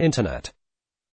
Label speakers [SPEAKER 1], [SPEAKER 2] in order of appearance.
[SPEAKER 1] Internet.